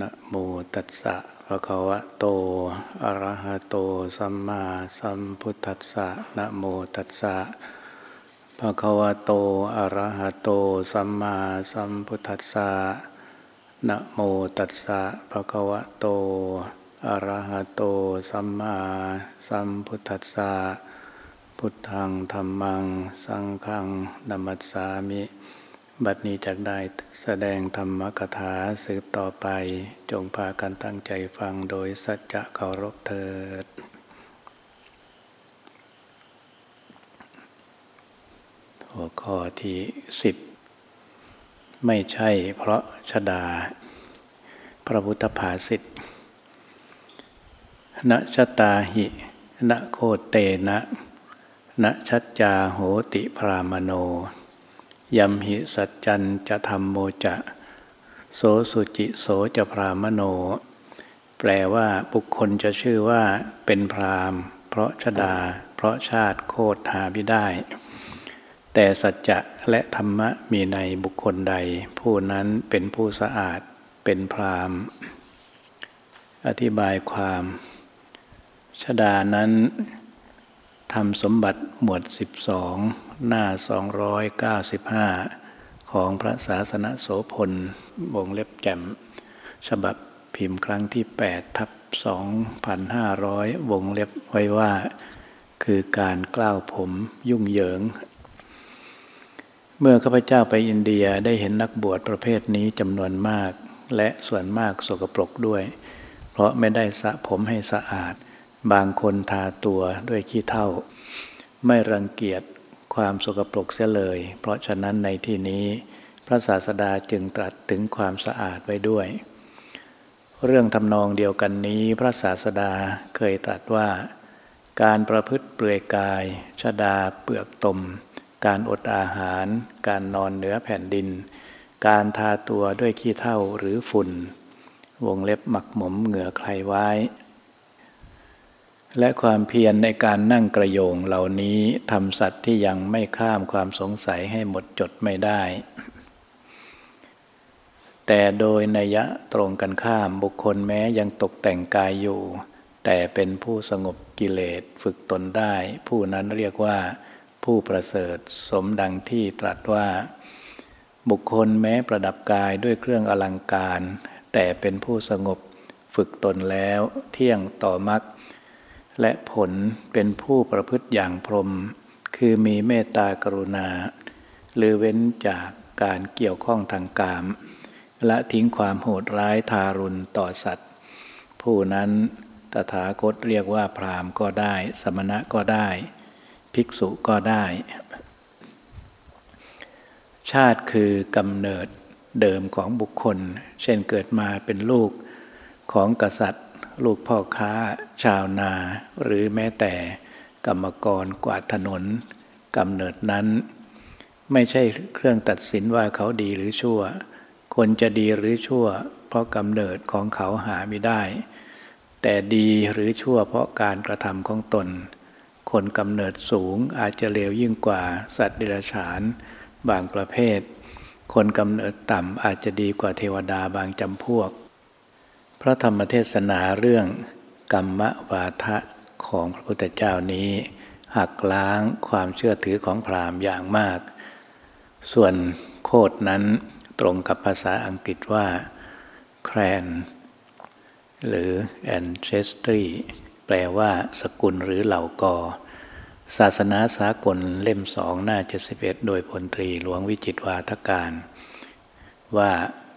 นะโมตัสสะภะคะวะโต อะระหะโต สัมมาสัมพุทธัสสะนะโมตัสสะภะคะวะโต อะระหะโต สัมมาสัมพุทธัสสะนะโมตัสสะภะคะวะโต อะระหะโต สัมมาสัมพุทธัสสะพุทธังธรรมัง สังฆังนัมมัสสามิ บัดนี้จากได้ แสดงธรรมกถาสืบต่อไป จงพากันตั้งใจฟังโดยสัจจะเคารพเถิดหัวข้อที่สิบไม่ใช่เพราะชดา พระพุทธภาษิตณชตาหิณโคเตนะณชัจจาโหติพรามโน ยัมหิสัจจันจะธรรมโมจะ โสสุจิโสจะพรามโน แปลว่าบุคคลจะชื่อว่าเป็นพรามเพราะชดา เพราะชาติโคตรหาไม่ได้ แต่สัจจะและธรรมะมีในบุคคลใด ผู้นั้นเป็นผู้สะอาดเป็นพรามอธิบายความชดานั้นทำสมบัติหมวด12 หน้า 295 ของพระศาสนโสพลวงเล็บแจ่ม ฉบับพิมพ์ครั้งที่ 8 ทับ 2,500 วงเล็บไว้ว่า คือการกล้าวผมยุ่งเหยิง เมื่อข้าพเจ้าไปอินเดียได้เห็นนักบวชประเภทนี้จำนวนมาก และส่วนมากสกปรกด้วย เพราะไม่ได้สระผมให้สะอาด บางคนทาตัวด้วยขี้เท่าไม่รังเกียจ ความสกปรกเสียเลย เพราะฉะนั้นในที่นี้ พระศาสดาจึงตรัสถึงความสะอาดไว้ด้วย เรื่องทำนองเดียวกันนี้ พระศาสดาเคยตรัสว่า การประพฤติเปลือยกาย ชดาเปลือกตม การอดอาหาร การนอนเหนือแผ่นดิน การทาตัวด้วยขี้เท่าหรือฝุ่น วงเล็บหมักหมมเหงื่อใครไว้ และความเพียรในการนั่งกระโยงเหล่านี้ทำสัตว์ที่ยังไม่ข้ามความสงสัยให้หมดจดไม่ได้ แต่โดยนัยะตรงกันข้ามบุคคลแม้ยังตกแต่งกายอยู่ แต่เป็นผู้สงบกิเลสฝึกตนได้ ผู้นั้นเรียกว่า ผู้ประเสริฐสมดังที่ตรัสว่า บุคคลแม้ประดับกายด้วยเครื่องอลังการ แต่เป็นผู้สงบฝึกตนแล้วเที่ยงต่อมรรค และผลเป็นผู้ประพฤติอย่างพรหมคือมีเมตตากรุณา หรือเว้นจากการเกี่ยวข้องทางกาม และทิ้งความโหดร้ายทารุณต่อสัตว์ ผู้นั้นตถาคตเรียกว่าพรามก็ได้ สมณะก็ได้ ภิกษุก็ได้ ชาติคือกำเนิดเดิมของบุคคล เช่นเกิดมาเป็นลูกของกษัตริย์ ลูกพ่อค้า ชาวนา หรือแม้แต่กรรมกรกวาดถนนกำเนิดนั้น ไม่ใช่เครื่องตัดสินว่าเขาดีหรือชั่ว คนจะดีหรือชั่ว เพราะกำเนิดของเขาหาไม่ได้ แต่ดีหรือชั่วเพราะการกระทำของตน คนกำเนิดสูงอาจจะเลวยิ่งกว่าสัตว์เดรัจฉาน บางประเภท คนกำเนิดต่ำอาจจะดีกว่าเทวดาบางจำพวก พระธรรมเทศนาเรื่องกรรมวาทะของพระพุทธเจ้านี้หักล้างความเชื่อถือของพราหมณ์อย่างมาก ส่วนโคดนั้นตรงกับภาษาอังกฤษว่าแครนหรือ ancestry แปลว่าสกุลหรือเหล่ากอ ศาสนาสากลเล่มสองหน้า71โดยพลตรีหลวงวิจิตวาทการ ว่า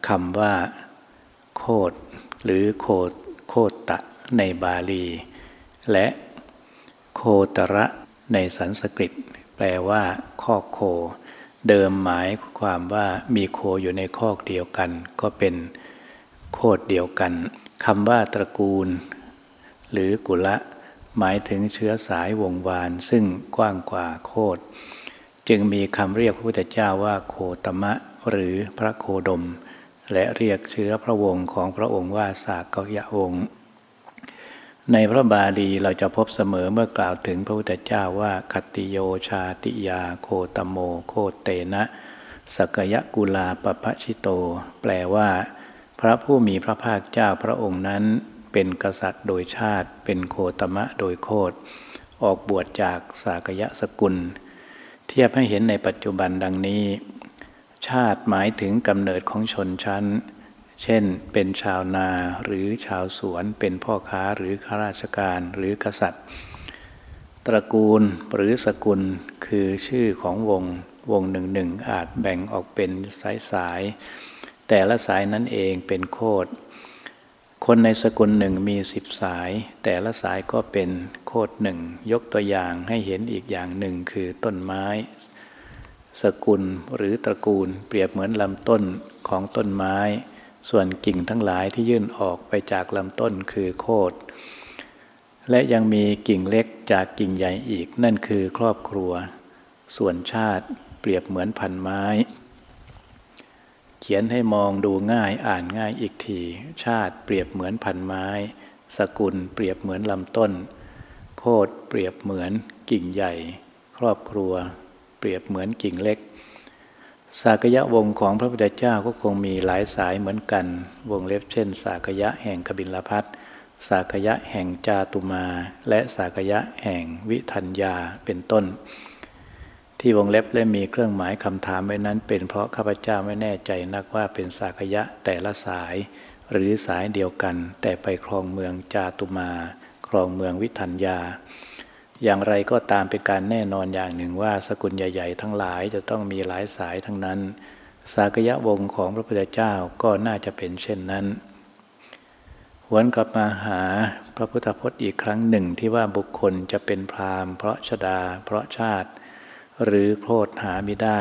คำว่า โคด หรือโคโคตะในบาลี และโคตระในสันสกฤต แปลว่าคอกโค เดิมหมายความว่ามีโคอยู่ในคอกเดียวกัน ก็เป็นโคดเดียวกันคำว่าตระกูล หรือกุละ หมายถึงเชื้อสายวงวาน ซึ่งกว้างกว่าโคดจึงมีคำเรียกพระพุทธเจ้าว่าโคตมะ หรือพระโคดม และเรียกเชื้อพระวงศ์ของพระองค์ว่าสากยะวงศ์ในพระบาลีเราจะพบเสมอเมื่อกล่าวถึงพระพุทธเจ้าว่าขัตติโยชาติยาโคตโมโคตเตนะ สักยะกุลาปัพพชิโต แปลว่า พระผู้มีพระภาคเจ้าพระองค์นั้น เป็นกษัตริย์โดยชาติ เป็นโคตมะโดยโคตรออกบวชจากศากยสกุล เทียบให้เห็นในปัจจุบันดังนี้ ชาติหมายถึงกำเนิดของชนชั้น เช่น เป็นชาวนาหรือชาวสวน เป็นพ่อค้าหรือข้าราชการหรือกษัตริย์ ตระกูลหรือสกุลคือชื่อของวงวงหนึ่งหนึ่งอาจแบ่งออกเป็นสายสาย แต่ละสายนั้นเองเป็นโคดคนในสกุลหนึ่งมีสิบสาย แต่ละสายก็เป็นโคดหนึ่งยกตัวอย่างให้เห็นอีกอย่างหนึ่งคือต้นไม้ สกุลหรือตระกูลเปรียบเหมือนลำต้นของต้นไม้ ส่วนกิ่งทั้งหลายที่ยื่นออกไปจากลำต้นคือโคดและยังมีกิ่งเล็กจากกิ่งใหญ่อีกนั่นคือครอบครัว ส่วนชาติเปรียบเหมือนพันไม้ เขียนให้มองดูง่ายอ่านง่ายอีกที ชาติเปรียบเหมือนพันไม้ สกุลเปรียบเหมือนลำต้น โคดเปรียบเหมือนกิ่งใหญ่ ครอบครัว เปรียบเหมือนกิ่งเล็ก สากยะวงของพระพุทธเจ้าก็คงมีหลายสายเหมือนกัน วงเล็บเช่น สากยะแห่งกบิลพัทสากยะแห่งจาตุมา และสากยะแห่งวิทัญญาเป็นต้น ที่วงเล็บและมีเครื่องหมายคำถามไว้นั้น เป็นเพราะข้าพเจ้าไม่แน่ใจนักว่าเป็นสากยะแต่ละสาย หรือสายเดียวกัน แต่ไปครองเมืองจาตุมา ครองเมืองวิทัญญา อย่างไรก็ตามเป็นการแน่นอนอย่างหนึ่งว่าสกุลใหญ่ ๆ ทั้งหลายจะต้องมีหลายสายทั้งนั้น สากยะวงของพระพุทธเจ้าก็น่าจะเป็นเช่นนั้นหวนกลับมาหาพระพุทธพจน์อีกครั้งหนึ่งที่ว่าบุคคลจะเป็นพราหมณ์เพราะชดา เพราะชาติ หรือโคตหาไม่ได้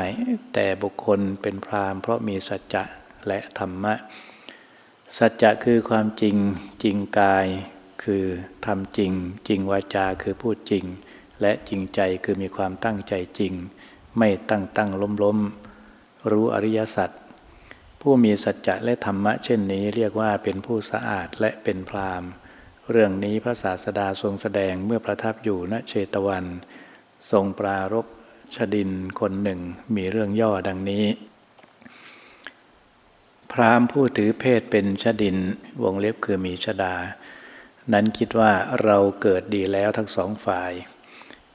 แต่บุคคลเป็นพรามเพราะมีสัจจะและธรรมะ สัจจะคือความจริงจริงกาย คือทำจริง จริงวาจาคือพูดจริง และจริงใจคือมีความตั้งใจจริง ไม่ตั้งตั้งล้มล้มรู้อริยสัจผู้มีสัจจะและธรรมะเช่นนี้เรียกว่าเป็นผู้สะอาดและเป็นพรามเรื่องนี้พระศาสดาทรงแสดงเมื่อประทับอยู่ณเชตวัน ทรงปรารบชดินคนหนึ่งมีเรื่องย่อดังนี้ พรามผู้ถือเพศเป็นชดินวงเล็บคือมีชดา นั้นคิดว่าเราเกิดดีแล้วทั้งสองฝ่าย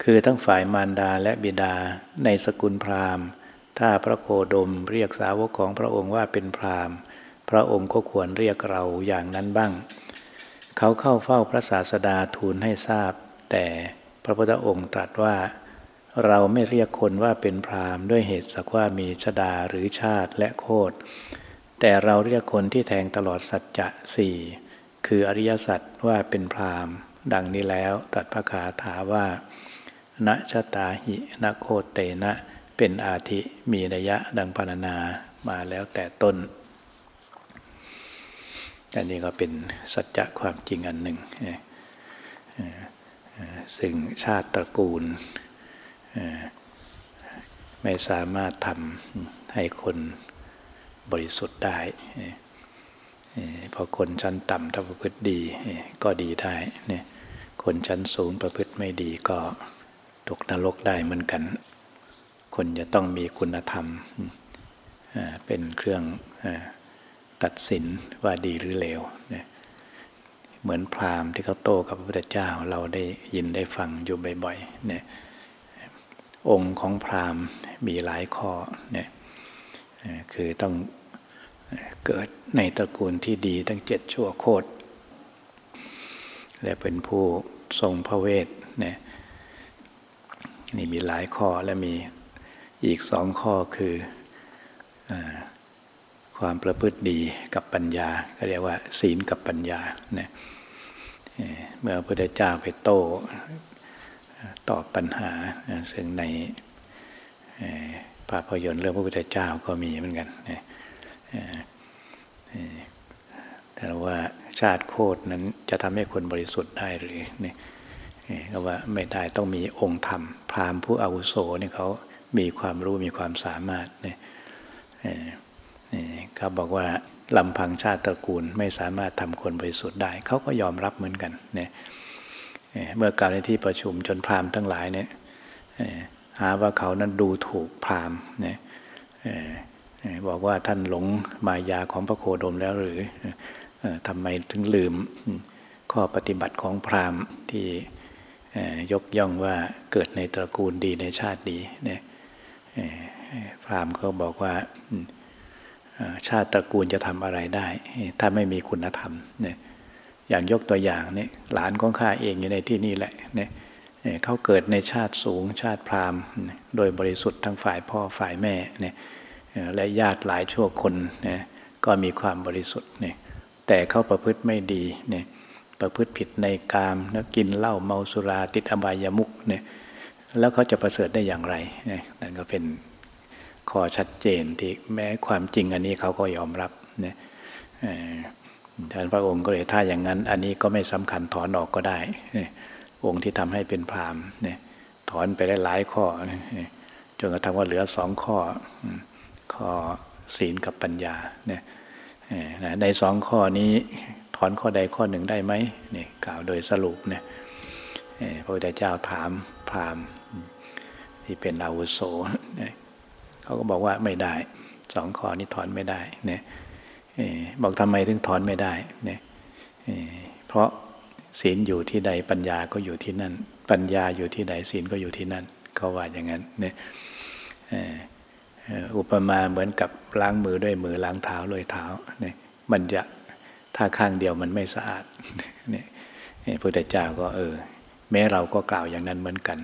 คือทั้งฝ่ายมารดาและบิดาในสกุลพราหมณ์ ถ้าพระโคดมเรียกสาวกของพระองค์ว่าเป็นพราหมณ์ พระองค์ก็ควรเรียกเราอย่างนั้นบ้าง เขาเข้าเฝ้าพระศาสดาทูลให้ทราบ แต่พระพุทธองค์ตรัสว่า เราไม่เรียกคนว่าเป็นพราหมณ์ด้วยเหตุสักว่ามีชดาหรือชาติและโคดแต่เราเรียกคนที่แทงตลอดสัจจะสี่ คืออริยสัจว่าเป็นพราหมณ์ดังนี้แล้วตัดพระคาถาว่าณชะตาหินโคเตนะ เป็นอาทิมีนัยะดังพรรณนามาแล้วแต่ต้นอันนี้ก็เป็นสัจจะความจริงอันหนึ่งซึ่งชาติตระกูล ไม่สามารถทำให้คนบริสุทธิ์ได้ พอคนชั้นต่ำถ้าประพฤติดีก็ดีได้เนี่ยคนชั้นสูงประพฤติไม่ดีก็ตกนรกได้เหมือนกัน คนจะต้องมีคุณธรรมเป็นเครื่องตัดสินว่าดีหรือเลวเหมือนพราหมณ์ที่เขาโตกับพระพุทธเจ้าเราได้ยินได้ฟังอยู่บ่อยๆเนี่ยองค์ของพราหมณ์มีหลายข้อเนี่ยคือต้อง เกิดในตระกูลที่ดีตั้งเจ็ดชั่วโคตร และเป็นผู้ทรงพระเวทเนี่ยนี่มีหลายข้อและมีอีกสองข้อคืออความประพฤติดีกับปัญญาก็เรียกว่า ศีลกับปัญญาเนี่ยเมื่อพระพุทธเจ้าไปโตตอบปัญหาซึ่งในภาพยนตร์เรื่องพระพุทธเจ้าก็มีเหมือนกัน แต่ว่าชาติโคตรนั้นจะทำให้คนบริสุทธิ์ได้หรือเนี่ยก็ว่าไม่ได้ต้องมีองค์ธรรม พราหมณ์ผู้อาวุโสนี่เขามีความรู้มีความสามารถเนี่ยเขาบอกว่าลำพังชาติตระกูลไม่สามารถทำคนบริสุทธิ์ได้ เขาก็ยอมรับเหมือนกันเนี่ยเมื่อกล่าวในที่ประชุมจนพราหมณ์ทั้งหลายเนี่ยหาว่าเขานั้นดูถูกพราหมณ์เนี่ย บอกว่าท่านหลงมายาของพระโคดมแล้วหรือทำไมถึงลืมข้อปฏิบัติของพราหมณ์ที่ยกย่องว่าเกิดในตระกูลดีในชาติดีเนี่ยพราหมณ์เขาบอกว่าชาติตระกูลจะทำอะไรได้ ถ้าไม่มีคุณธรรมเนี่ยอย่างยกตัวอย่างเนี่ยหลานของข้าเองอยู่ในที่นี่แหละเนี่ยเขาเกิดในชาติสูงชาติพราหมณ์ โดยบริสุทธิ์ทั้งฝ่ายพ่อฝ่ายแม่เนี่ย และญาติหลายชั่วคนนีก็มีความบริสุทธิ์เนี่ยแต่เขาประพฤติไม่ดีเนี่ยประพฤติผิดในกามแล้วกินเหล้าเมาสุราติดอบายามุกเนี่ยแล้วเขาจะประเสริฐได้อย่างไรเนี่ยนั่นก็เป็นข้อชัดเจนที่แม้ความจริงอันนี้เขาก็ยอมรับเนี่ยท่านพระองค์ก็เลยถ้าอย่างนั้น อันนี้ก็ไม่สำคัญถอนออกก็ได้ องค์ที่ทำให้เป็นพรามเนี่ยถอนไปได้หลายข้อจนกระทั่งว่าเหลือสองข้อ ข้อศีลกับปัญญาเนี่ยในสองข้อนี้ถอนข้อใดข้อหนึ่งได้ไหมนี่กล่าวโดยสรุปเนี่ยพระพุทธเจ้าถามพราหมณ์ที่เป็นอาวุโสเขาก็บอกว่าไม่ได้สองข้อนี้ถอนไม่ได้เนี่ยบอกทำไมถึงถอนไม่ได้เนี่ยเพราะศีลอยู่ที่ใดปัญญาก็อยู่ที่นั่น ปัญญาอยู่ที่ใดศีลก็อยู่ที่นั่นเขาว่าอย่างนั้นเนี่ย อุปมาเหมือนกับล้างมือด้วยมือล้างเท้าด้วยเท้าเนี่ยมันจะถ้าข้างเดียวมันไม่สะอาดเนี่ยพระพุทธเจ้าก็เออ แม้เราก็กล่าวอย่างนั้นเหมือนกัน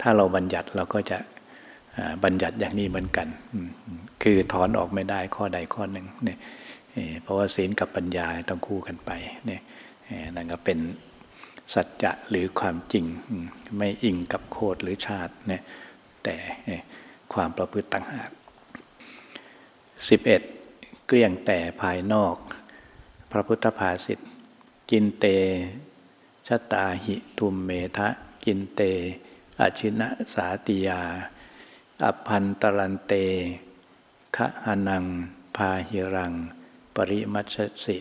ถ้าเราบัญญัติเราก็จะบัญญัติอย่างนี้เหมือนกัน คือถอนออกไม่ได้ข้อใดข้อหนึ่งเนี่ยเพราะว่าศีลกับปัญญาต้องคู่กันไปเนี่ยนั่นก็เป็นสัจจะหรือความจริงไม่อิงกับโคดหรือชาติเนี่ยแต่ ความประพฤติต่างหาก 11. เกลี้ยงแต่ภายนอก พระพุทธภาษิตกินเตชะตาหิทุมเมทะ กินเตอชินะสาติยา อพันตรันเตคะหนัง พาหิรัง ปริมัชสิ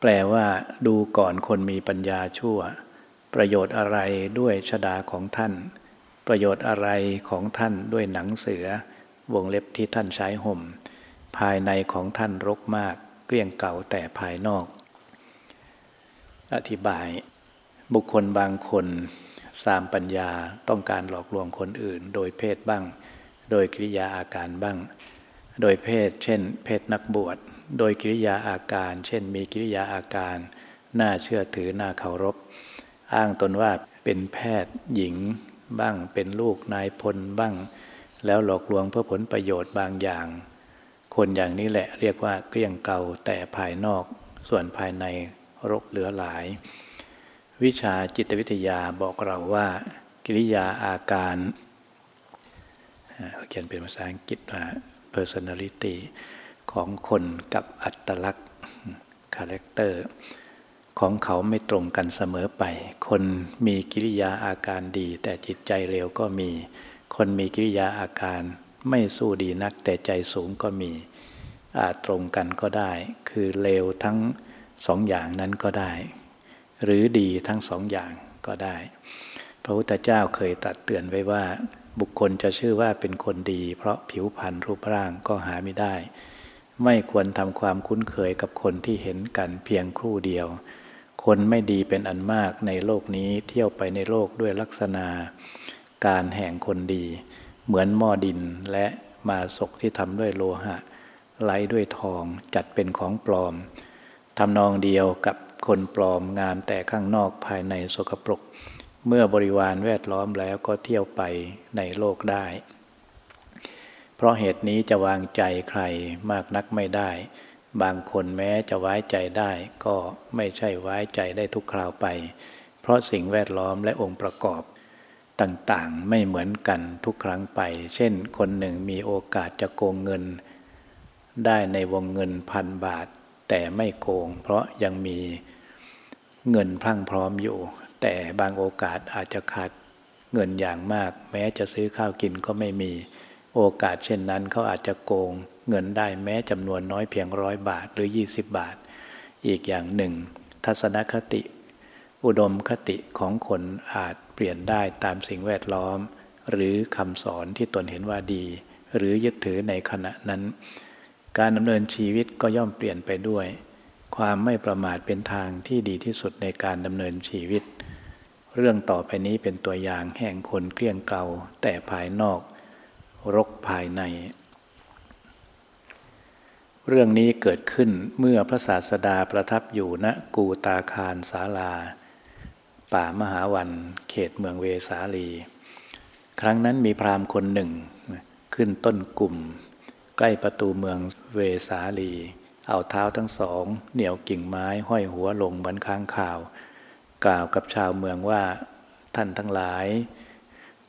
แปลว่าดูก่อนคนมีปัญญาชั่ว ประโยชน์อะไรด้วยชดาของท่าน ประโยชน์อะไรของท่านด้วยหนังเสือ วงเล็บที่ท่านใช้ห่ม ภายในของท่านรกมาก เกลี้ยงเก่าแต่ภายนอก อธิบาย บุคคลบางคนสามปัญญาต้องการหลอกลวงคนอื่น โดยเพศบ้าง โดยกิริยาอาการบ้าง โดยเพศ เช่น เพศนักบวช โดยกิริยาอาการ เช่น มีกิริยาอาการ น่าเชื่อถือน่าเคารพ อ้างตนว่าเป็นแพทย์หญิง บ้างเป็นลูกนายพลบ้าง แล้วหลอกลวงเพื่อผลประโยชน์บางอย่าง คนอย่างนี้แหละเรียกว่าเกลี้ยงเก่าแต่ภายนอก ส่วนภายในรกเหลือหลาย วิชาจิตวิทยาบอกเราว่า กิริยาอาการเขียนเป็นภาษาอังกฤษว่า personality ของคนกับอัตลักษณ์ character ของเขาไม่ตรงกันเสมอไป คนมีกิริยาอาการดี แต่จิตใจเร็วก็มี คนมีกิริยาอาการไม่สู้ดีนักแต่ใจสูงก็มี อาจตรงกันก็ได้ คือเลวทั้งสองอย่างนั้นก็ได้ หรือดีทั้งสองอย่างก็ได้ พระพุทธเจ้าเคยตัดเตือนไว้ว่า บุคคลจะชื่อว่าเป็นคนดี เพราะผิวพรรณรูปร่างก็หาไม่ได้ ไม่ควรทำความคุ้นเคยกับคนที่เห็นกันเพียงครู่เดียว คนไม่ดีเป็นอันมากในโลกนี้เที่ยวไปในโลกด้วยลักษณะการแห่งคนดี เหมือนหม้อดินและมาศกที่ทำด้วยโลหะไล้ด้วยทองจัดเป็นของปลอมทำนองเดียวกับคนปลอมงามแต่ข้างนอกภายในสกปรก เมื่อบริวารแวดล้อมแล้วก็เที่ยวไปในโลกได้ เพราะเหตุนี้จะวางใจใครมากนักไม่ได้ บางคนแม้จะไว้ใจได้ ก็ไม่ใช่ไว้ใจได้ทุกคราวไป เพราะสิ่งแวดล้อมและองค์ประกอบ ต่างๆไม่เหมือนกันทุกครั้งไป เช่น คนหนึ่งมีโอกาสจะโกงเงิน ได้ในวงเงินพันบาท แต่ไม่โกง เพราะยังมีเงินพรั่งพร้อมอยู่ แต่บางโอกาสอาจจะขาดเงินอย่างมาก แม้จะซื้อข้าวกินก็ไม่มี โอกาสเช่นนั้นเขาอาจจะโกง เงินได้แม้จำนวนน้อยเพียงร้อยบาทหรือ 20 บาท อีกอย่างหนึ่ง ทัศนคติ อุดมคติของคนอาจเปลี่ยนได้ตามสิ่งแวดล้อม หรือคำสอนที่ตนเห็นว่าดี หรือยึดถือในขณะนั้น การดำเนินชีวิตก็ย่อมเปลี่ยนไปด้วย ความไม่ประมาทเป็นทางที่ดีที่สุดในการดำเนินชีวิต เรื่องต่อไปนี้เป็นตัวอย่างแห่งคนเกลี้ยงเกลาแต่ภายนอก รกภายใน เรื่องนี้เกิดขึ้นเมื่อพระศาสดาประทับอยู่ณกูตาคารศาลา ป่ามหาวันเขตเมืองเวสาลี ครั้งนั้นมีพราหมณ์คนหนึ่ง ขึ้นต้นกลุ่ม ใกล้ประตูเมืองเวสาลี เอาเท้าทั้งสอง เหนี่ยวกิ่งไม้ห้อยหัวลงบนค้างข่าว กล่าวกับชาวเมืองว่าท่านทั้งหลาย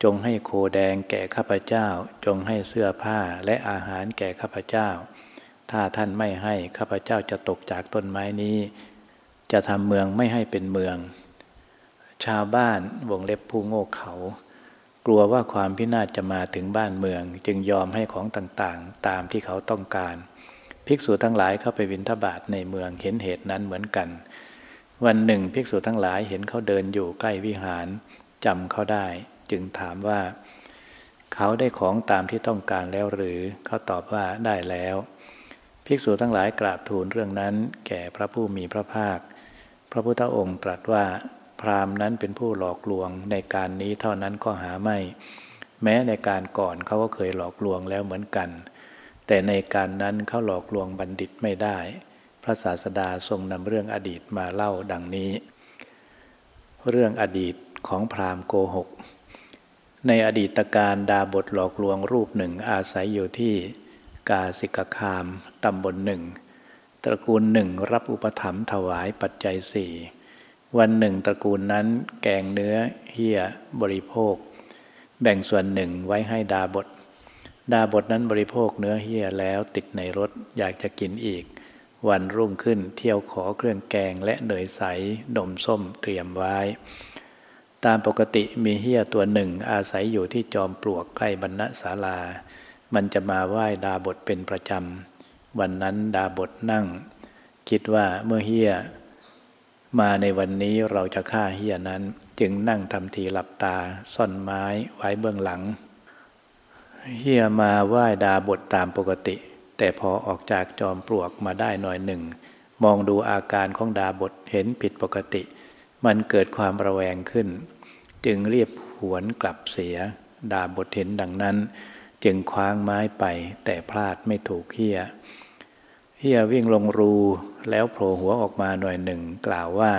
จงให้โคแดงแก่ข้าพเจ้า จงให้เสื้อผ้าและอาหารแก่ข้าพเจ้า ถ้าท่านไม่ให้ข้าพเจ้าจะตกจากต้นไม้นี้ จะทำเมืองไม่ให้เป็นเมือง ชาวบ้านวงเล็บผู้โง่เขา กลัวว่าความพินาศจะมาถึงบ้านเมือง จึงยอมให้ของต่างๆ ตามที่เขาต้องการ ภิกษุทั้งหลายเข้าไปวินทบาทในเมืองเห็นเหตุนั้นเหมือนกัน วันหนึ่งภิกษุทั้งหลายเห็นเขาเดินอยู่ใกล้วิหารจำเขาได้ จึงถามว่า เขาได้ของตามที่ต้องการแล้วหรือ เขาตอบว่าได้แล้ว ภิกษุทั้งหลายกราบทูลเรื่องนั้น แก่พระผู้มีพระภาค พระพุทธองค์ตรัสว่า พราหมณ์นั้นเป็นผู้หลอกลวงในการนี้เท่านั้นก็หาไม่ แม้ในการก่อนเขาก็เคยหลอกลวงแล้วเหมือนกัน แต่ในการนั้นเขาหลอกลวงบัณฑิตไม่ได้ พระศาสดาทรงนำเรื่องอดีตมาเล่าดังนี้ เรื่องอดีตของพราหมณ์โกหก ในอดีตการดาบทหลอกลวงรูปหนึ่งอาศัยอยู่ที่ กาสิกคามตำบลหนึ่งตระกูลหนึ่งรับอุปถัมภ์ถวายปัจจัยสี่วันหนึ่งตระกูลนั้นแกงเนื้อเฮียบริโภค แบ่งส่วนหนึ่งไว้ให้ดาบท ดาบทนั้นบริโภคเนื้อเฮียแล้วติดในรถอยากจะกินอีก วันรุ่งขึ้นเที่ยวขอเครื่องแกงและเนยใสนมส้มเตรียมไว้ ตามปกติมีเฮียตัวหนึ่งอาศัยอยู่ที่จอมปลวกใกล้บรรณศาลา มันจะมาไหว้ดาบทเป็นประจำ วันนั้นดาบทนั่ง คิดว่าเมื่อเฮียมาในวันนี้เราจะฆ่าเฮียนั้น จึงนั่งทำทีหลับตาซ่อนไม้ไว้เบื้องหลัง เฮียมาไหว้ดาบทตามปกติ แต่พอออกจากจอมปลวกมาได้หน่อยหนึ่ง มองดูอาการของดาบทเห็นผิดปกติ มันเกิดความระแวงขึ้น จึงเรียบหวนกลับเสีย ดาบทเห็นดังนั้น จึงคว้างไม้ไป แต่พลาดไม่ถูกเฮียเฮียวิ่งลงรูแล้วโผล่หัวออกมาหน่อยหนึ่งกล่าวว่า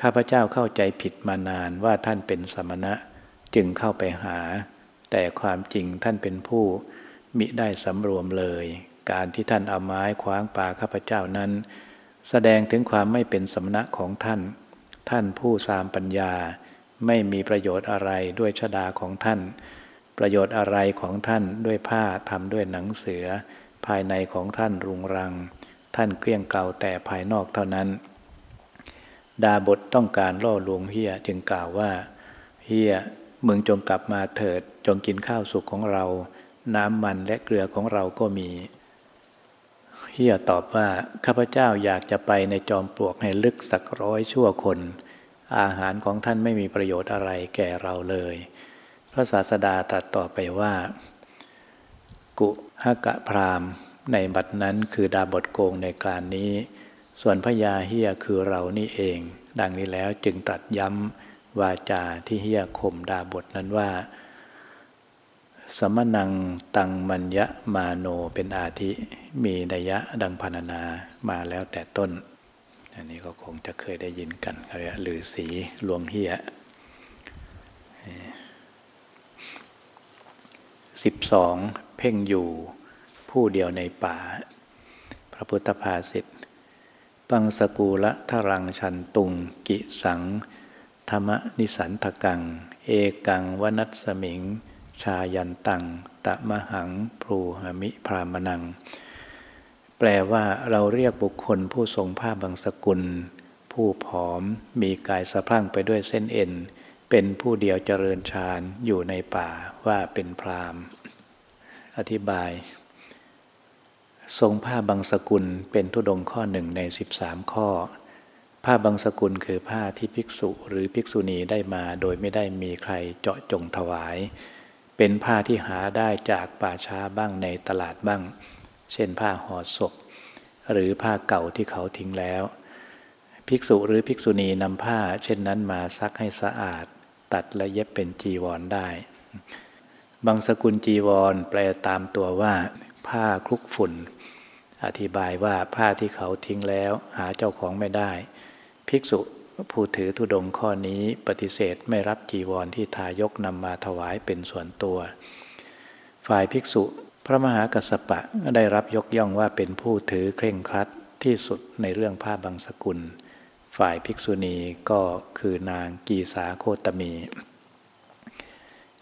ข้าพเจ้าเข้าใจผิดมานานว่าท่านเป็นสมณะจึงเข้าไปหา แต่ความจริงท่านเป็นผู้ มิได้สำรวมเลย การที่ท่านเอาไม้คว้างปาข้าพเจ้านั้น แสดงถึงความไม่เป็นสมณะของท่าน ท่านผู้สามปัญญา ไม่มีประโยชน์อะไรด้วยชดาของท่าน ประโยชน์อะไรของท่านด้วยผ้าทำด้วยหนังเสือ ภายในของท่านรุงรัง ท่านเกลี้ยงเกลาแต่ภายนอกเท่านั้น ดาบทต้องการล่อลวงเฮียจึงกล่าวว่าเฮียมึงจงกลับมาเถิดจงกินข้าวสุกของเรา น้ำมันและเกลือของเราก็มีเฮียตอบว่าข้าพเจ้าอยากจะไปในจอมปลวกให้ลึกสักร้อยชั่วคน อาหารของท่านไม่มีประโยชน์อะไรแก่เราเลย พระศาสดาตรัสต่อไปว่า กุหกะพรามในบัดนั้นคือดาบทโกงในการนี้ ส่วนพญาเฮียคือเรานี่เอง ดังนี้แล้วจึงตัดย้ำวาจาที่เฮียข่มดาบทนั้นว่า สมนังตังมัญญะมาโนเป็นอาทิมีนัยยะดังพรรณนามาแล้วแต่ต้น อันนี้ก็คงจะเคยได้ยินกันเขาเรียกลือสีลวงเฮีย สิบสองเพ่งอยู่ผู้เดียวในป่า พระพุทธภาษิตปังสกูละทรังชันตุง กิสัง ธรรมนิสันทกัง เอกังวนัสมิง ชายันตัง ตะมหังพรูหมิพรามนัง แปลว่าเราเรียกบุคคลผู้ทรงผ้าบางสกุล ผู้ผอมมีกายสะพรั่งไปด้วยเส้นเอ็น เป็นผู้เดียวเจริญฌานอยู่ในป่าว่าเป็นพรามอธิบาย ทรงผ้าบางสกุลเป็นทุดงข้อหนึ่งใน 13 ข้อ ผ้าบางสกุลคือผ้าที่ภิกษุหรือภิกษุณีได้มาโดยไม่ได้มีใครเจาะจงถวาย เป็นผ้าที่หาได้จากป่าช้าบ้างในตลาดบ้าง เช่นผ้าห่อศพ หรือผ้าเก่าที่เขาทิ้งแล้ว ภิกษุหรือภิกษุณีนำผ้า เช่นนั้นมาซักให้สะอาด ตัดและเย็บเป็นจีวรได้ บางสกุลจีวรแปลตามตัวว่า ผ้าคลุกฝุ่น อธิบายว่าผ้าที่เขาทิ้งแล้ว หาเจ้าของไม่ได้ ภิกษุผู้ถือธุดงข้อนี้ปฏิเสธไม่รับจีวรที่ทายกนำมาถวายเป็นส่วนตัว ฝ่ายภิกษุพระมหากัสสปะได้รับยกย่องว่าเป็นผู้ถือเคร่งครัดที่สุดในเรื่องผ้าบางสกุล ฝ่ายภิกษุณีก็คือนางกีสาโคตมี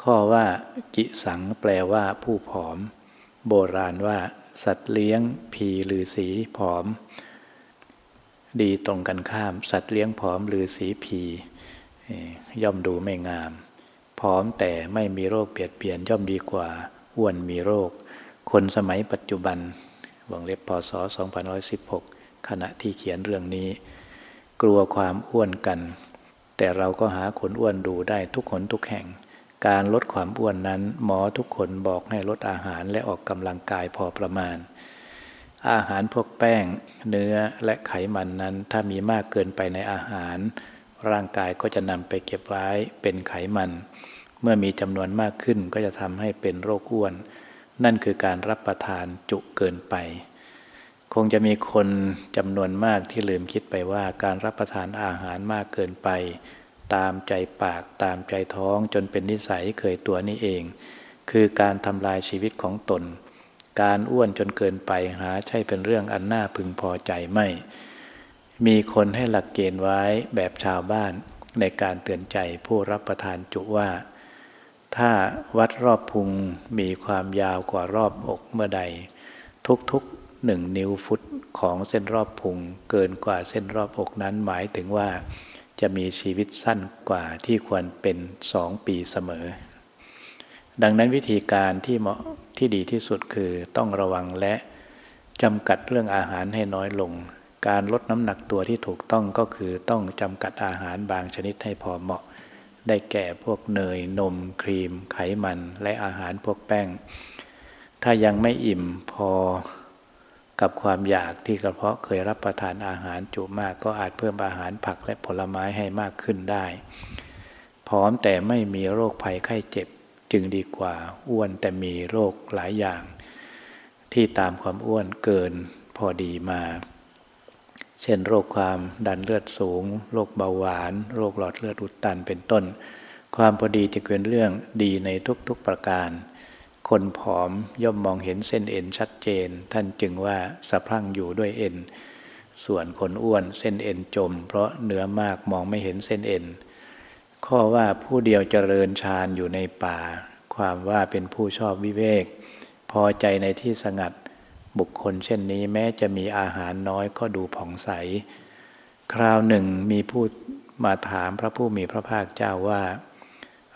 ข้อว่ากิสังแปลว่าผู้ผอม โบราณว่าสัตว์เลี้ยงผีหรือสีผอม ดีตรงกันข้าม สัตว์เลี้ยงผอมหรือสีผีย่อมดูไม่งาม ผอมแต่ไม่มีโรคเปลียดเปลี่ยนย่อมดีกว่าอ้วนมีโรค คนสมัยปัจจุบันวงเล็บพศ 2516 ขณะที่เขียนเรื่องนี้ กลัวความอ้วนกัน แต่เราก็หาคนอ้วนดูได้ทุกคนทุกแห่ง การลดความอ้วนนั้น หมอทุกคนบอกให้ลดอาหารและออกกำลังกายพอประมาณ อาหารพวกแป้ง เนื้อและไขมันนั้น ถ้ามีมากเกินไปในอาหาร ร่างกายก็จะนำไปเก็บไว้เป็นไขมัน เมื่อมีจำนวนมากขึ้นก็จะทำให้เป็นโรคอ้วน นั่นคือการรับประทานจุเกินไป คงจะมีคนจำนวนมากที่ลืมคิดไปว่าการรับประทานอาหารมากเกินไป ตามใจปากตามใจท้องจนเป็นนิสัยเคยตัวนี้เอง คือการทำลายชีวิตของตน การอ้วนจนเกินไปหาใช่เป็นเรื่องอันน่าพึงพอใจไม่ มีคนให้หลักเกณฑ์ไว้แบบชาวบ้านในการเตือนใจผู้รับประทานจุว่า ถ้าวัดรอบพุงมีความยาวกว่ารอบอกเมื่อใด ทุกๆ หนึ่งนิ้วฟุตของเส้นรอบพุงเกินกว่าเส้นรอบอกนั้นหมายถึงว่า จะมีชีวิตสั้นกว่าที่ควรเป็นสองปีเสมอ ดังนั้นวิธีการที่เหมาะที่ดีที่สุดคือต้องระวังและจำกัดเรื่องอาหารให้น้อยลง การลดน้ำหนักตัวที่ถูกต้องก็คือต้องจำกัดอาหารบางชนิดให้พอเหมาะ ได้แก่พวกเนย นม ครีม ไขมัน และอาหารพวกแป้ง ถ้ายังไม่อิ่มพอ กับความอยากที่กระเพาะเคยรับประทานอาหารจุมากก็อาจเพิ่มอาหารผักและผลไม้ให้มากขึ้นได้ พร้อมแต่ไม่มีโรคภัยไข้เจ็บจึงดีกว่าอ้วนแต่มีโรคหลายอย่าง ที่ตามความอ้วนเกินพอดีมา เช่นโรคความดันเลือดสูง โรคเบาหวาน โรคหลอดเลือดอุดตันเป็นต้น ความพอดีจะเป็นเรื่องดีในทุกๆประการ คนผอมย่อมมองเห็นเส้นเอ็นชัดเจน ท่านจึงว่าสะพรั่งอยู่ด้วยเอ็น ส่วนคนอ้วนเส้นเอ็นจม เพราะเนื้อมากมองไม่เห็นเส้นเอ็น ข้อว่าผู้เดียวเจริญฌานอยู่ในป่า ความว่าเป็นผู้ชอบวิเวก พอใจในที่สงัด บุคคลเช่นนี้แม้จะมีอาหารน้อยก็ดูผ่องใส คราวหนึ่งมีผู้มาถามพระผู้มีพระภาคเจ้าว่า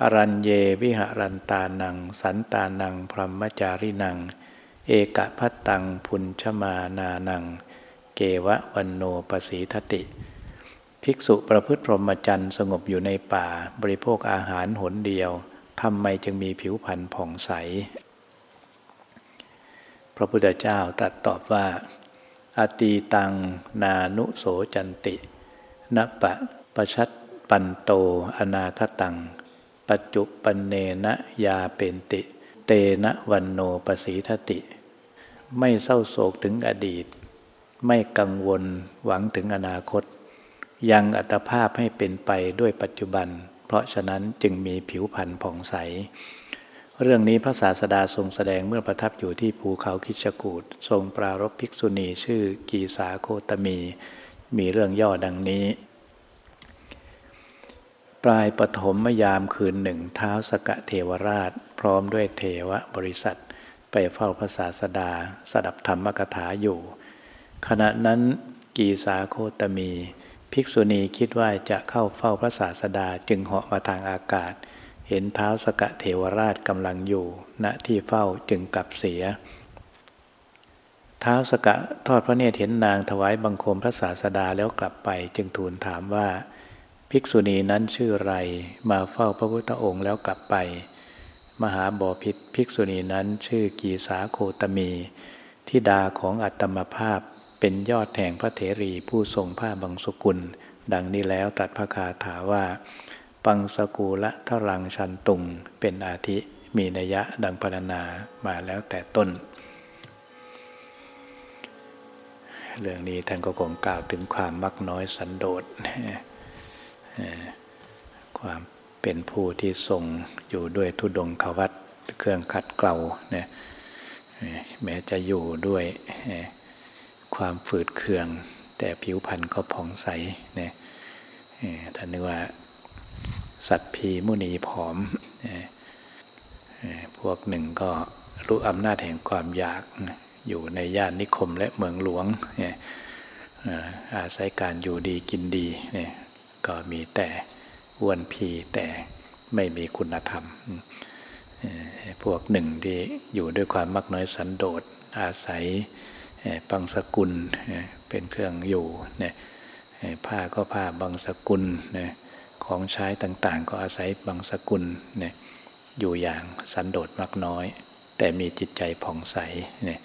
อรัญเยวิหรันตานัง สันตานัง พรหมจารินัง เอกพัตตังพุญชมานานัง เกวะวันโนปสีทติ ภิกษุประพฤติพรหมจรรย์สงบอยู่ในป่า บริโภคอาหารหนเดียวทำไมจึงมีผิวพรรณผ่องใส พระพุทธเจ้าตรัสตอบว่า อตีตังนานุโสจันตินปะประชัดปันโตอนาคตัง ปัจจุปันเนนะยาเป็นติ เตนะวันโนปสีทติ ไม่เศร้าโศกถึงอดีต ไม่กังวลหวังถึงอนาคต ยังอัตภาพให้เป็นไปด้วยปัจจุบัน เพราะฉะนั้นจึงมีผิวพรรณผ่องใส เรื่องนี้พระศาสดาทรงแสดงเมื่อประทับอยู่ที่ภูเขาคิชกูดทรงปรารบภิกษุณีชื่อกีสาโคตมี มีเรื่องย่อดังนี้ ปลายปฐมยามคืนหนึ่งเท้าสกะเทวราช พร้อมด้วยเทวบริษัท ไปเฝ้าพระศาสดา สดับธรรมกถาอยู่ ขณะนั้นกีสาโคตมี ภิกษุณีคิดว่าจะเข้าเฝ้าพระศาสดาจึงเหาะมาทางอากาศ เห็นเท้าสกะเทวราชกำลังอยู่ ณที่เฝ้าจึงกลับเสียเท้าสกะทอดพระเนตรเห็นนางถวายบังคมพระศาสดาแล้วกลับไปจึงทูลถามว่า ภิกษุณีนั้นชื่อไรมาเฝ้าพระพุทธองค์แล้วกลับไป มหาบอพิษภิกษุณีนั้นชื่อกีสาโคตมีทิดาของอัตมภาพเป็นยอดแห่งพระเถรีผู้ทรงผ้าบางสุกุล ดังนี้แล้วตัดพระคาถาว่า ปังสกูละทรังชันตุง เป็นอาทิมีนัยะดังพรรณนามาแล้วแต่ต้น เรื่องนี้ท่านก็คงกล่าวถึงความมักน้อยสันโดษ ความเป็นผู้ที่ทรงอยู่ด้วยทุดงขวัตเครื่องขัดเกลาเนี่ยแม้จะอยู่ด้วยความฝืดเคือง แต่ผิวพรรณก็ผ่องใสเนี่ยท่านนึกว่าสัตว์พีมุนีผอม พวกหนึ่งก็รู้อำนาจแห่งความอยากอยู่ในย่านนิคมและเมืองหลวง อาศัยการอยู่ดีกินดีเนี่ย ก็มีแต่อ้วนพีแต่ไม่มีคุณธรรม พวกหนึ่งที่อยู่ด้วยความมักน้อยสันโดษอาศัยบางสกุลเป็นเครื่องอยู่เนี่ยผ้าก็ผ้าบางสกุลเนี่ยของใช้ต่างๆ ก็อาศัยบางสกุลเนี่ยอยู่อย่างสันโดษมากน้อย แต่มีจิตใจผ่องใสเนี่ย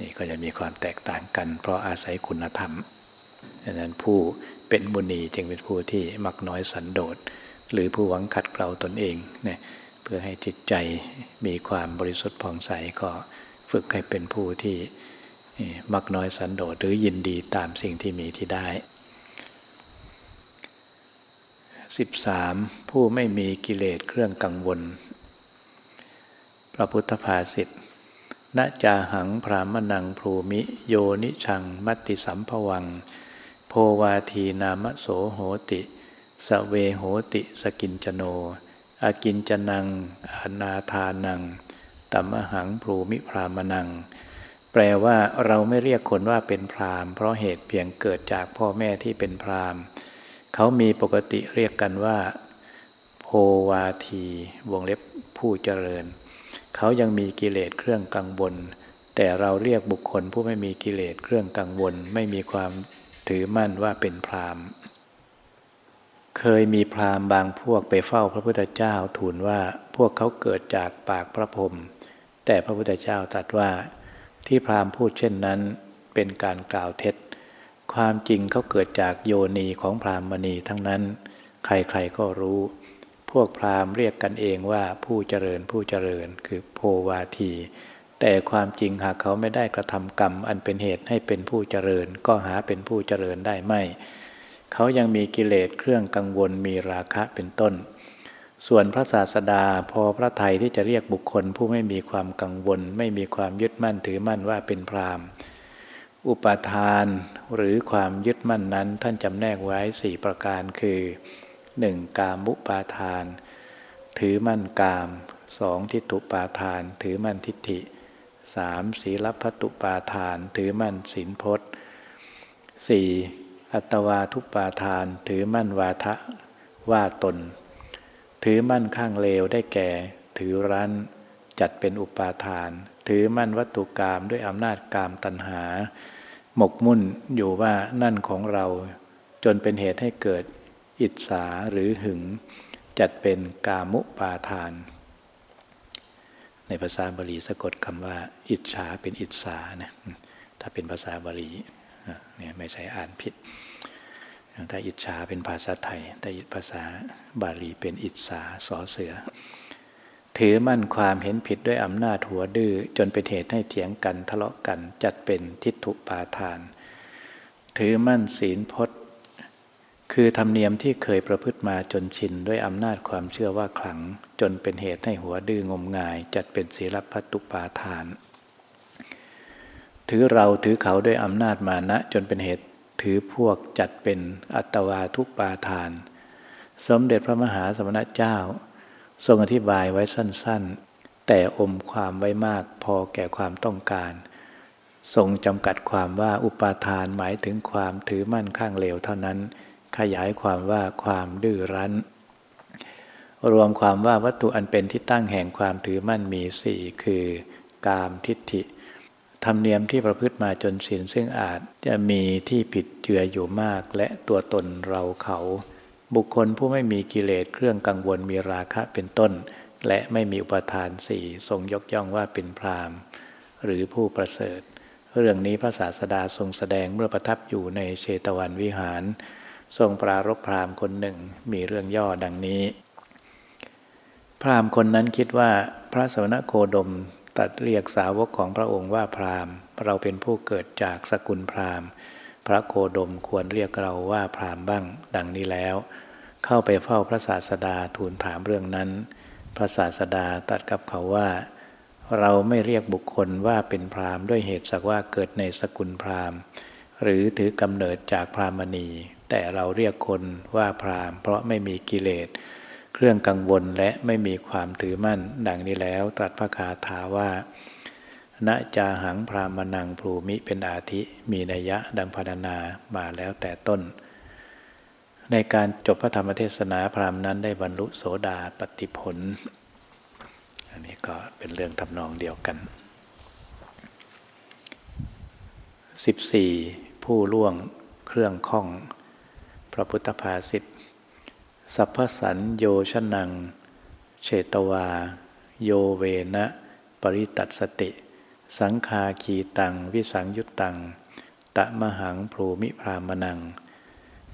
นี่ก็จะมีความแตกต่างกัน เพราะอาศัยคุณธรรม ดังนั้นผู้เป็นมุนีจึงเป็นผู้ที่มักน้อยสันโดษ หรือผู้หวังขัดเกลาตนเองเนี่ยเพื่อให้จิตใจมีความบริสุทธิ์ผ่องใสก็ฝึกให้เป็นผู้ที่มักน้อยสันโดษหรือยินดีตามสิ่งที่มีที่ได้ 13. ผู้ไม่มีกิเลสเครื่องกังวล พระพุทธภาษิต น จาหังพราหมณังพรูมิ โยนิชัง มัตติสัมภวัง โภวาทิ นามโสโหติ สเวโหติสกิญจโน อกิญจนังอนาทานัง ตมหังพรูมิพราหมณัง แปลว่าเราไม่เรียกคนว่าเป็นพราหมณ์เพราะเหตุเพียงเกิดจากพ่อแม่ที่เป็นพราหมณ์เขามีปกติเรียกกันว่า โพวาที วงเล็บผู้เจริญ เขายังมีกิเลสเครื่องกังวลแต่เราเรียกบุคคลผู้ไม่มีกิเลสเครื่องกังวล ไม่มีความ ถือมั่นว่าเป็นพราหมณ์ เคยมีพราหมณ์บางพวกไปเฝ้าพระพุทธเจ้าทูลว่าพวกเขาเกิดจากปากพระพรหมแต่พระพุทธเจ้าตรัสว่าที่พราหมณ์พูดเช่นนั้นเป็นการกล่าวเท็จ ความจริงเขาเกิดจากโยนีของพราหมณีทั้งนั้น ใครๆก็รู้ พวกพราหมณ์เรียกกันเองว่าผู้เจริญผู้เจริญคือโพวาที แต่ความจริงหากเขาไม่ได้กระทำกรรม อันเป็นเหตุให้เป็นผู้เจริญ ก็หาเป็นผู้เจริญได้ไม่ เขายังมีกิเลสเครื่องกังวลมีราคะเป็นต้น ส่วนพระศาสดาพอพระไทยที่จะเรียกบุคคลผู้ไม่มีความกังวล ไม่มีความยึดมั่นถือมั่นว่าเป็นพรามอุปาทานหรือความยึดมั่นนั้นท่านจำแนกไว้สี่ประการคือ 1. กามุปาทาน ถือมั่นกามสองทิฏฐุปาทาน ถือมั่นทิฏฐิ สามศีลพัตุปาทาน ถือมั่นศีลพจน์สี่อัตวาทุปาทาน ถือมั่นวาทะว่าตน ถือมั่นข้างเลวได้แก่ ถือรั้นจัดเป็นอุปาทาน ถือมั่นวัตถุกรรมด้วยอำนาจกรรมตัณหา หมกมุ่นอยู่ว่านั่นของเรา จนเป็นเหตุให้เกิดอิจฉาหรือหึง จัดเป็นกามุปาทาน ในภาษาบาลีสะกดคำว่า อิจฉาเป็นอิจฉานะถ้าเป็นภาษาบาลีเนี่ยไม่ใช่อ่านผิด ถ้าอิจฉาเป็นภาษาไทย แต่ภาษาบาลีเป็นอิจฉาสอเสือ ถือมั่นความเห็นผิดด้วยอำนาจหัวดื้อจนเป็นเหตุให้เถียงกันทะเลาะกันจัดเป็นทิฏฐุปาทาน ถือมั่นศีลพจน์คือธรรมเนียมที่เคยประพฤติมาจนชินด้วยอำนาจความเชื่อว่าขลัง จนเป็นเหตุให้หัวดื้องมงาย จัดเป็นศีลพัตุปาทาน ถือเราถือเขาด้วยอำนาจมานะ จนเป็นเหตุถือพวกจัดเป็นอัตวาทุปาทาน สมเด็จพระมหาสมณเจ้า ทรงอธิบายไว้สั้นๆ แต่อมความไว้มากพอแก่ความต้องการ ทรงจำกัดความว่าอุปาทานหมายถึงความถือมั่นข้างเลวเท่านั้น ขยายความว่าความดื้อรั้น รวมความว่าวัตถุอันเป็นที่ตั้งแห่งความถือมั่นมีสี่คือกามทิฏฐิ ธรรมเนียมที่ประพฤติมาจนสิ้นซึ่งอาจจะมีที่ผิดเจืออยู่มากและตัวตนเราเขา บุคคลผู้ไม่มีกิเลสเครื่องกังวลมีราคะเป็นต้น และไม่มีอุปทานสี่ทรงยกย่องว่าเป็นพรามหรือผู้ประเสริฐ เรื่องนี้พระศาสดาทรงแสดงเมื่อประทับอยู่ในเชตวันวิหาร ทรงปรารบพรามคนหนึ่งมีเรื่องย่อดังนี้ พราหมณ์คนนั้นคิดว่าพระสมณโคดมตัดเรียกสาวกของพระองค์ว่าพราหมณ์เราเป็นผู้เกิดจากสกุลพราหมณ์ พระโคดมควรเรียกเราว่าพราหมณ์บ้าง ดังนี้แล้ว เข้าไปเฝ้าพระศาสดาทูลถามเรื่องนั้น พระศาสดาตัดกับเขาว่า เราไม่เรียกบุคคลว่าเป็นพราหมณ์ด้วยเหตุสักว่าเกิดในสกุลพราหมณ์ หรือถือกำเนิดจากพรามณี แต่เราเรียกคนว่าพราหมณ์ เพราะไม่มีกิเลส เครื่องกังวลและไม่มีความถือมั่น ดังนี้แล้วตรัสพระคาถาว่าณจาหังพรามนังภูมิเป็นอาทิมีนัยยะดังพรรณนามาแล้วแต่ต้น ในการจบพระธรรมเทศนาพรามนั้นได้บรรลุโสดาปฏิผล อันนี้ก็เป็นเรื่องทำนองเดียวกัน 14. ผู้ล่วงเครื่องข้อง พระพุทธภาษิต สัพพสันโยชนังเชตวา โยเวนะปริตัสติ สังคาขีตัง วิสังยุตตัง ตะมหังภูมิพรามนัง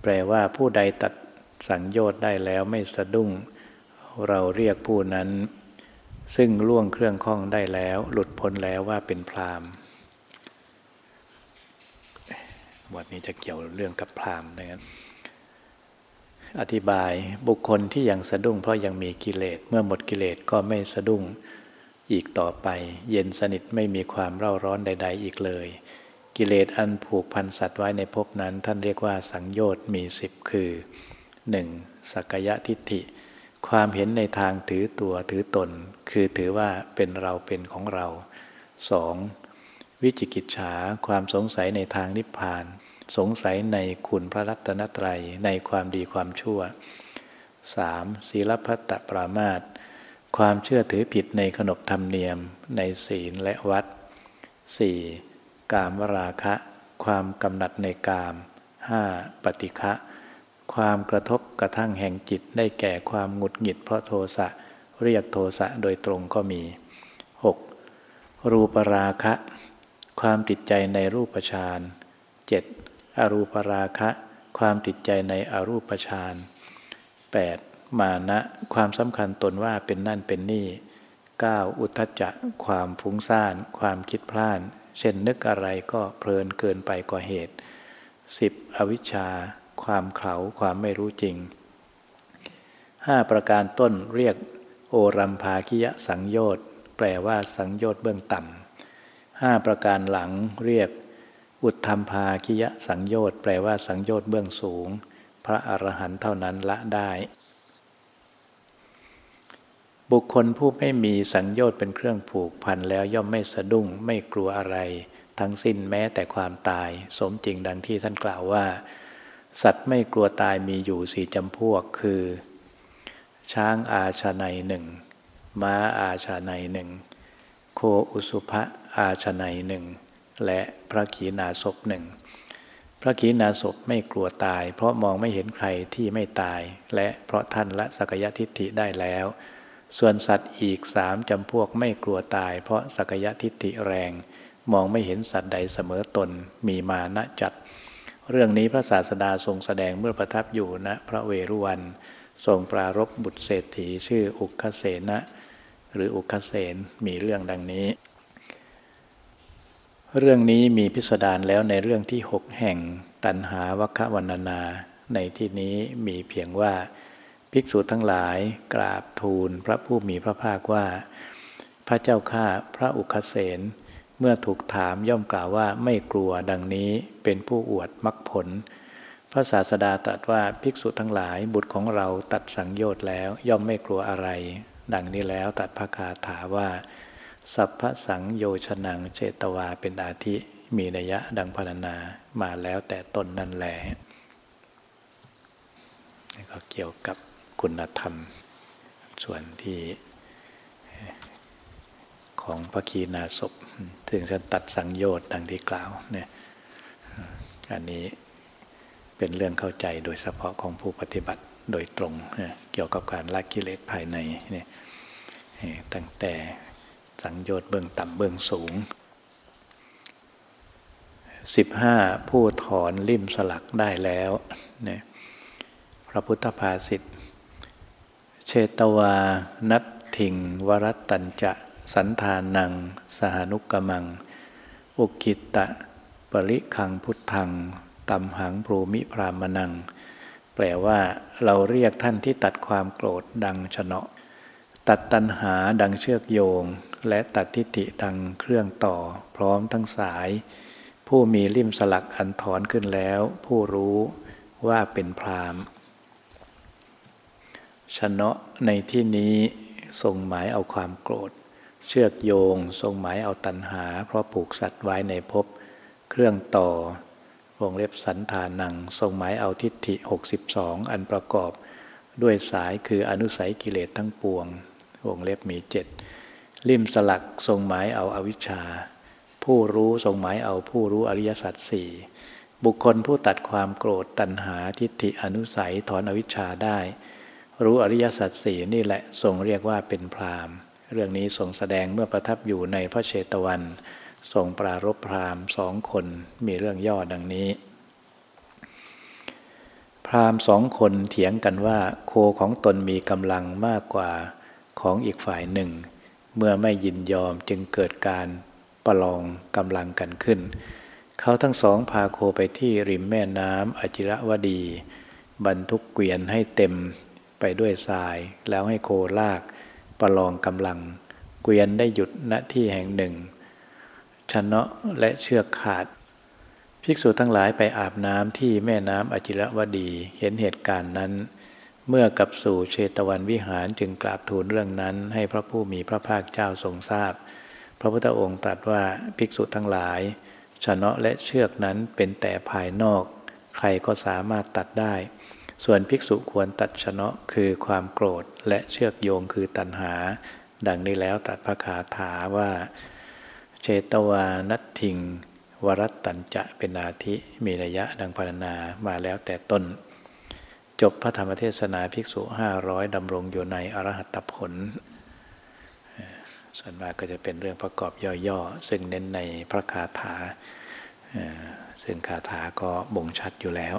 แปลว่าผู้ใดตัดสังโยชน์ได้แล้วไม่สะดุ้ง เราเรียกผู้นั้น ซึ่งล่วงเครื่องข้องได้แล้ว หลุดพ้นแล้วว่าเป็นพรามวันนี้จะเกี่ยวเรื่องกับพรามนะครับ อธิบายบุคคลที่ยังสะดุ้งเพราะยังมีกิเลสเมื่อหมดกิเลสก็ไม่สะดุ้งอีกต่อไป เย็นสนิทไม่มีความเร่าร้อนใด ๆ อีกเลย กิเลสอันผูกพันสัตว์ไว้ในภพนั้น ท่านเรียกว่าสังโยชน์มีสิบคือ 1. สักยะทิฏฐิ ความเห็นในทางถือตัวถือตน คือถือว่าเป็นเราเป็นของเรา 2. วิจิกิจฉาความสงสัยในทางนิพพาน สงสัยในคุณพระรัตนตรัยในความดีความชั่ว 3. ศีลพัตตปรามาตความเชื่อถือผิดในขนบธรรมเนียม ในศีลและวัด 4. กามวราคะ ความกำหนัดในกาม 5. ปฏิฆะความกระทบกระทั่งแห่งจิตได้แก่ความหงุดหงิดเพราะโทสะเรียกโทสะโดยตรงก็มี 6. รูปราคะ ความติดใจในรูปฌาน 7. อรูปราคะ ความติดใจในอรูปฌาน 8. มานะ ความสำคัญตนว่าเป็นนั่นเป็นนี่ 9. อุทจจะ ความฟุ้งซ่าน ความคิดพลาน เช่นนึกอะไรก็เพลินเกินไปกว่าเหตุ 10. อวิชชา ความเขาความไม่รู้จริง 5. ประการต้นเรียกโอรัมภาคิยะสังโยชน์แปลว่าสังโยชน์เบื้องต่ำห้าประการหลังเรียก อุทธรรมภาคิยะสังโยชน์แปลว่าสังโยชน์เบื้องสูง พระอรหันต์เท่านั้นละได้ บุคคลผู้ไม่มีสังโยชน์เป็นเครื่องผูกพันแล้วย่อมไม่สะดุ้งไม่กลัวอะไร ทั้งสิ้นแม้แต่ความตาย สมจริงดังที่ท่านกล่าวว่า สัตว์ไม่กลัวตายมีอยู่สี่จำพวกคือ ช้างอาชาในหนึ่งม้าอาชาในหนึ่งโคอุสุภะอาชาในหนึ่งและ พระขีณาสพหนึ่ง พระขีณาสพไม่กลัวตาย เพราะมองไม่เห็นใครที่ไม่ตาย และเพราะท่านละสักยทิฏฐิได้แล้ว ส่วนสัตว์อีกสามจำพวกไม่กลัวตาย เพราะสักยะทิฏฐิแรง มองไม่เห็นสัตว์ใดเสมอตนมีมานะจัด เรื่องนี้พระศาสดาทรงแสดงเมื่อประทับอยู่ณนะพระเวรุวันทรงปรารบบุตรเศรษฐีชื่ออุคเสนะ หรืออุคเสนมีเรื่องดังนี้ เรื่องนี้มีพิสดารแล้วในเรื่องที่หกแห่งตันหาวัควันนา ในที่นี้มีเพียงว่า ภิกษุทั้งหลายกราบทูลพระผู้มีพระภาคว่า พระเจ้าข้าพระอุคเสนเมื่อถูกถามย่อมกล่าวว่าไม่กลัวดังนี้เป็นผู้อวดมรรคผล พระศาสดาตรัสว่าภิกษุทั้งหลายบุตรของเราตัดสังโยชน์แล้วย่อมไม่กลัวอะไร ดังนี้แล้วตัดพระคาถาว่า สัพพสังโยชนังเจตวาเป็นอาทิ มีนัยะดังพรรณนามาแล้วแต่ตนนั่นแหละก็เกี่ยวกับคุณธรรม ส่วนที่ของพระคีนาศพถึงจะตัดสังโยชน์ดังที่กล่าวเนี่ยอันนี้เป็นเรื่องเข้าใจโดยเฉพาะของผู้ปฏิบัติโดยตรง เกี่ยวกับการละกิเลสภายในเนี่ยตั้งแต่ สังโยชน์เบื้องต่ำเบื้องสูง 15 ผู้ถอนลิ่มสลักได้แล้วนี่ยพระพุทธภาษิตเชตวา นัตถิง วรัตตัญจะ สันธานัง สหนุกมัง อุกิตะ ปริคังพุทธังตัมหังพรูมิพรามนัง แปลว่าเราเรียกท่านที่ตัดความโกรธดังชนะ ตัดตัณหาดังเชือกโยง และตัดทิฏฐิดังเครื่องต่อ พร้อมทั้งสาย ผู้มีริมสลักอันถอนขึ้นแล้ว ผู้รู้ว่าเป็นพรามชนะในที่นี้ทรงหมายเอาความโกรธ เชือกโยงทรงหมายเอาตัณหา เพราะผูกสัตว์ไว้ในภพเครื่องต่อวงเล็บสันธานัง ทรงหมายเอาทิฏฐิ 62 อันประกอบ ด้วยสายคืออนุสัยกิเลสทั้งปวง วงเล็บมีเจ็ดริมสลักทรงหมายเอาอาวิชชา ผู้รู้ทรงหมายเอาผู้รู้อริยสัจสี่บุคคลผู้ตัดความโกรธตัณหาทิฏฐิอนุสัยถอนอวิชชาได้ รู้อริยสัจสี่นี่แหละทรงเรียกว่าเป็นพรามเรื่องนี้ทรงแสดงเมื่อประทับอยู่ในพระเชตวันทรงปรารบพราหมณ์สองคนมีเรื่องย่อดังนี้ พราหมณ์สองคนเถียงกันว่า โคของตนมีกำลังมากกว่า ของอีกฝ่ายหนึ่ง เมื่อไม่ยินยอมจึงเกิดการประลองกำลังกันขึ้น เขาทั้งสองพาโคไปที่ริมแม่น้ำอจิระวดี บรรทุกเกวียนให้เต็มไปด้วยทรายแล้วให้โคลาก ประลองกำลัง เกวียนได้หยุดณที่แห่งหนึ่งชนะและเชือกขาด ภิกษุทั้งหลายไปอาบน้ำที่แม่น้ำอจิรวดีเห็นเหตุการณ์นั้น เมื่อกับสู่เชตวันวิหารจึงกราบทูลเรื่องนั้น ให้พระผู้มีพระภาคเจ้าทรงทราบพระพุทธองค์ตรัสว่าภิกษุทั้งหลายชนะและเชือกนั้นเป็นแต่ภายนอก ใครก็สามารถตัดได้ ส่วนภิกษุควรตัดชนะคือความโกรธและเชือกโยงคือตัณหา ดังนี้แล้วตัดพระคาถาว่า เชตวานัตถิง วรัตตัญจะเป็นอาทิมีระยะดังพรรณนามาแล้วแต่ต้น จบพระธรรมเทศนาภิกษุห้าร้อยดำรงอยู่ในอรหัตผล ส่วนมากก็จะเป็นเรื่องประกอบย่อๆ ซึ่งเน้นในพระคาถา ซึ่งคาถาก็บ่งชัดอยู่แล้ว